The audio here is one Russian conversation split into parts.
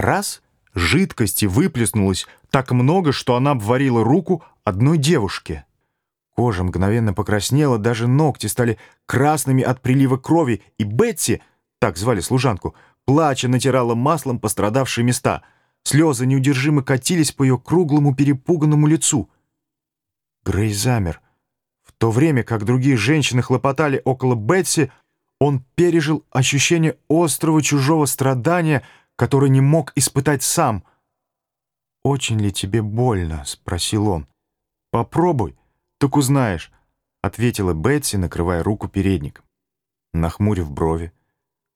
Раз — жидкости выплеснулось так много, что она обварила руку одной девушке. Кожа мгновенно покраснела, даже ногти стали красными от прилива крови, и Бетси, так звали служанку, плача натирала маслом пострадавшие места. Слезы неудержимо катились по ее круглому перепуганному лицу. Грей замер. В то время, как другие женщины хлопотали около Бетси, он пережил ощущение острого чужого страдания, которое не мог испытать сам. «Очень ли тебе больно?» — спросил он. «Попробуй». «Так узнаешь», — ответила Бетси, накрывая руку передником. Нахмурив брови,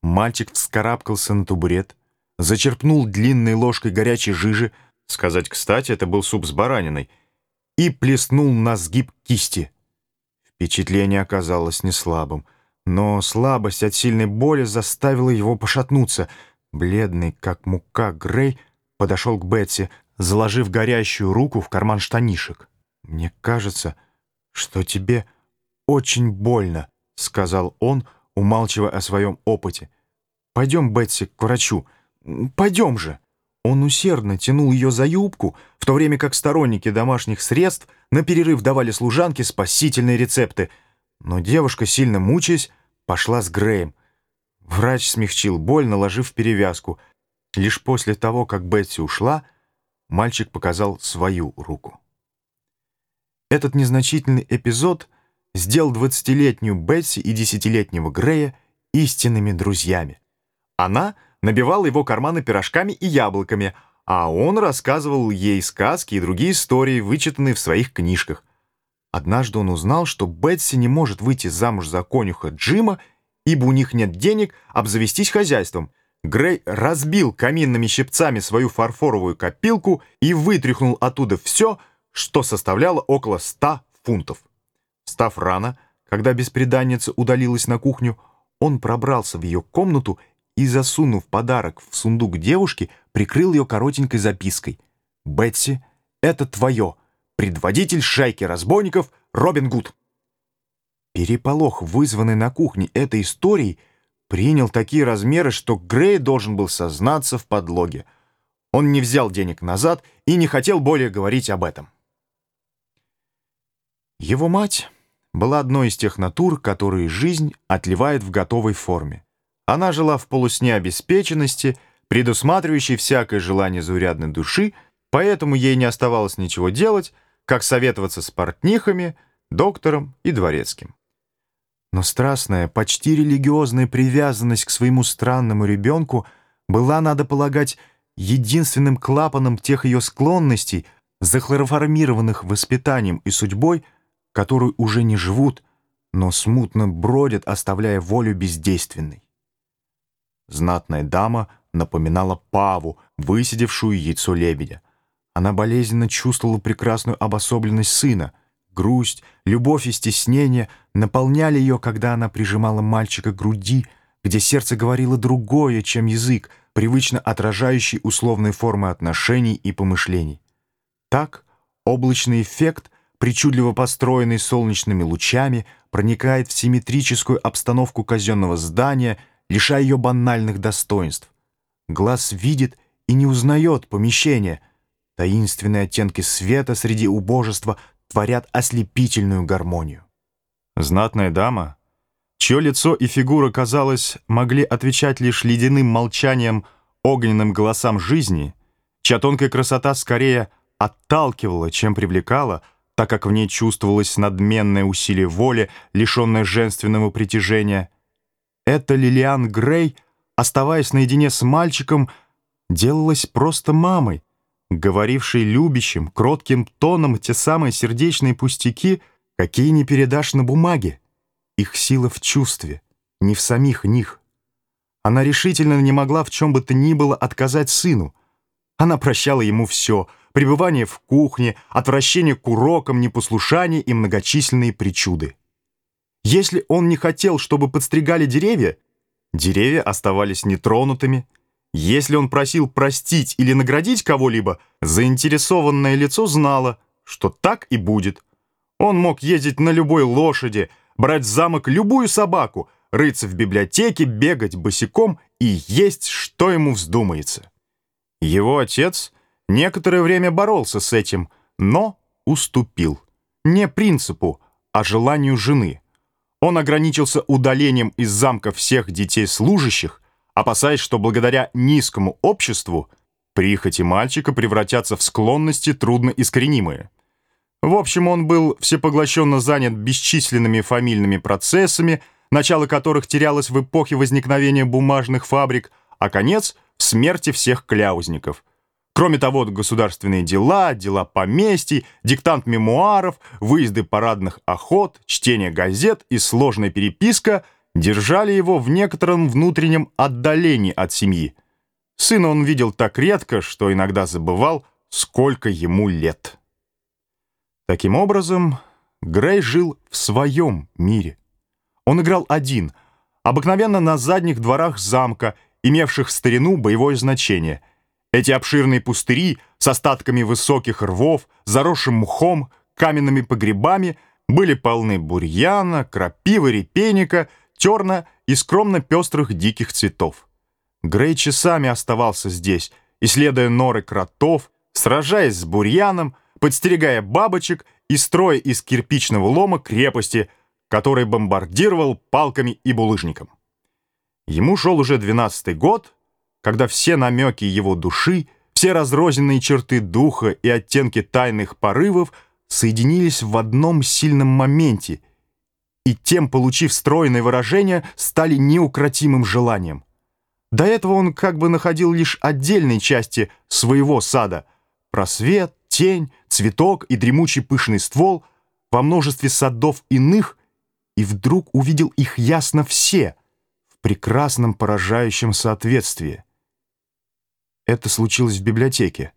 мальчик вскарабкался на табурет, зачерпнул длинной ложкой горячей жижи, сказать кстати, это был суп с бараниной, и плеснул на сгиб кисти. Впечатление оказалось не слабым, но слабость от сильной боли заставила его пошатнуться. Бледный, как мука, Грей подошел к Бетси, заложив горящую руку в карман штанишек. «Мне кажется...» что тебе очень больно», — сказал он, умалчивая о своем опыте. «Пойдем, Бетси, к врачу. Пойдем же». Он усердно тянул ее за юбку, в то время как сторонники домашних средств на перерыв давали служанке спасительные рецепты. Но девушка, сильно мучаясь, пошла с Греем. Врач смягчил боль, наложив перевязку. Лишь после того, как Бетси ушла, мальчик показал свою руку. Этот незначительный эпизод сделал двадцатилетнюю Бетси и десятилетнего Грея истинными друзьями. Она набивала его карманы пирожками и яблоками, а он рассказывал ей сказки и другие истории, вычитанные в своих книжках. Однажды он узнал, что Бетси не может выйти замуж за конюха Джима, ибо у них нет денег обзавестись хозяйством. Грей разбил каминными щипцами свою фарфоровую копилку и вытряхнул оттуда все, что составляло около ста фунтов. Став рано, когда беспреданница удалилась на кухню, он пробрался в ее комнату и, засунув подарок в сундук девушки, прикрыл ее коротенькой запиской. «Бетси, это твое. Предводитель шайки разбойников Робин Гуд». Переполох, вызванный на кухне этой историей, принял такие размеры, что Грей должен был сознаться в подлоге. Он не взял денег назад и не хотел более говорить об этом. Его мать была одной из тех натур, которые жизнь отливает в готовой форме. Она жила в полусне обеспеченности, предусматривающей всякое желание заурядной души, поэтому ей не оставалось ничего делать, как советоваться с портнихами, доктором и дворецким. Но страстная, почти религиозная привязанность к своему странному ребенку была, надо полагать, единственным клапаном тех ее склонностей, захлороформированных воспитанием и судьбой, которые уже не живут, но смутно бродят, оставляя волю бездейственной. Знатная дама напоминала паву, высидевшую яйцо лебедя. Она болезненно чувствовала прекрасную обособленность сына. Грусть, любовь и стеснение наполняли ее, когда она прижимала мальчика к груди, где сердце говорило другое, чем язык, привычно отражающий условные формы отношений и помышлений. Так облачный эффект причудливо построенный солнечными лучами, проникает в симметрическую обстановку казенного здания, лишая ее банальных достоинств. Глаз видит и не узнает помещение. Таинственные оттенки света среди убожества творят ослепительную гармонию. Знатная дама, чье лицо и фигура, казалось, могли отвечать лишь ледяным молчанием огненным голосам жизни, чья тонкая красота скорее отталкивала, чем привлекала, так как в ней чувствовалось надменное усилие воли, лишенное женственного притяжения. Эта Лилиан Грей, оставаясь наедине с мальчиком, делалась просто мамой, говорившей любящим, кротким тоном те самые сердечные пустяки, какие не передашь на бумаге. Их сила в чувстве, не в самих них. Она решительно не могла в чем бы то ни было отказать сыну. Она прощала ему все — пребывание в кухне, отвращение к урокам, непослушание и многочисленные причуды. Если он не хотел, чтобы подстригали деревья, деревья оставались нетронутыми. Если он просил простить или наградить кого-либо, заинтересованное лицо знало, что так и будет. Он мог ездить на любой лошади, брать в замок любую собаку, рыться в библиотеке, бегать босиком и есть, что ему вздумается. Его отец некоторое время боролся с этим, но уступил. Не принципу, а желанию жены. Он ограничился удалением из замка всех детей служащих, опасаясь, что благодаря низкому обществу прихоти мальчика превратятся в склонности трудноискоренимые. В общем, он был всепоглощенно занят бесчисленными фамильными процессами, начало которых терялось в эпохе возникновения бумажных фабрик, а конец — в смерти всех кляузников. Кроме того, государственные дела, дела поместий, диктант мемуаров, выезды парадных охот, чтение газет и сложная переписка держали его в некотором внутреннем отдалении от семьи. Сына он видел так редко, что иногда забывал, сколько ему лет. Таким образом, Грей жил в своем мире. Он играл один, обыкновенно на задних дворах замка, имевших в старину боевое значение. Эти обширные пустыри с остатками высоких рвов, заросшим мхом, каменными погребами были полны бурьяна, крапивы, репейника, терна и скромно пестрых диких цветов. Грей часами оставался здесь, исследуя норы кротов, сражаясь с бурьяном, подстерегая бабочек и строя из кирпичного лома крепости, который бомбардировал палками и булыжником. Ему шел уже двенадцатый год, когда все намеки его души, все разрозненные черты духа и оттенки тайных порывов соединились в одном сильном моменте и тем, получив стройное выражение, стали неукротимым желанием. До этого он как бы находил лишь отдельные части своего сада — просвет, тень, цветок и дремучий пышный ствол во множестве садов иных, и вдруг увидел их ясно все в прекрасном поражающем соответствии. Это случилось в библиотеке.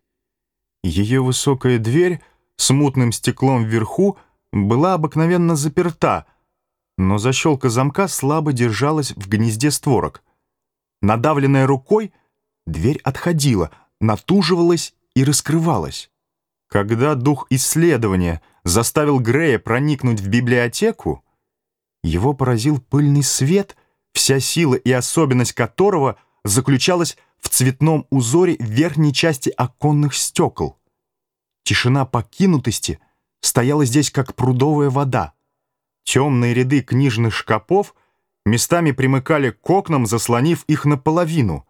Ее высокая дверь с мутным стеклом вверху была обыкновенно заперта, но защелка замка слабо держалась в гнезде створок. Надавленная рукой, дверь отходила, натуживалась и раскрывалась. Когда дух исследования заставил Грея проникнуть в библиотеку, его поразил пыльный свет, вся сила и особенность которого заключалась в цветном узоре верхней части оконных стекол. Тишина покинутости стояла здесь, как прудовая вода. Темные ряды книжных шкапов местами примыкали к окнам, заслонив их наполовину.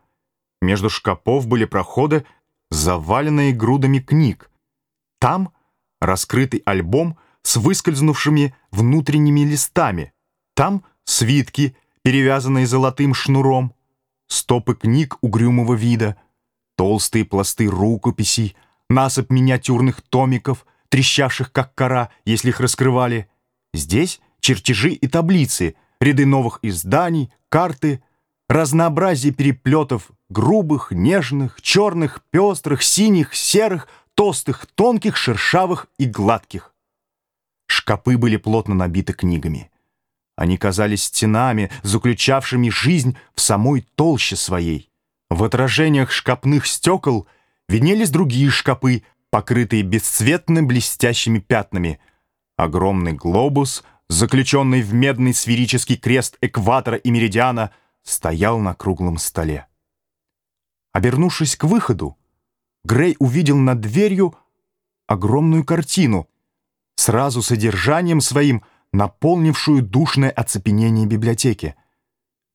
Между шкапов были проходы, заваленные грудами книг — там раскрытый альбом с выскользнувшими внутренними листами. Там свитки, перевязанные золотым шнуром, стопы книг угрюмого вида, толстые пласты рукописей, насыпь миниатюрных томиков, трещавших как кора, если их раскрывали. Здесь чертежи и таблицы, ряды новых изданий, карты, разнообразие переплетов грубых, нежных, черных, пестрых, синих, серых, толстых, тонких, шершавых и гладких. Шкапы были плотно набиты книгами. Они казались стенами, заключавшими жизнь в самой толще своей. В отражениях шкапных стекол виднелись другие шкапы, покрытые бесцветным блестящими пятнами. Огромный глобус, заключенный в медный сферический крест экватора и меридиана, стоял на круглом столе. Обернувшись к выходу, Грей увидел над дверью огромную картину, сразу содержанием своим наполнившую душное оцепенение библиотеки.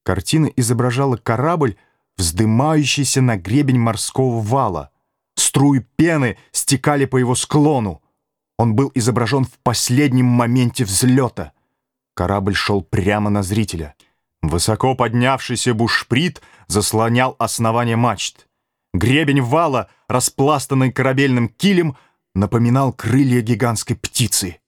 Картина изображала корабль, вздымающийся на гребень морского вала. Струи пены стекали по его склону. Он был изображен в последнем моменте взлета. Корабль шел прямо на зрителя. Высоко поднявшийся бушприт заслонял основание мачт. Гребень вала, распластанный корабельным килем, напоминал крылья гигантской птицы.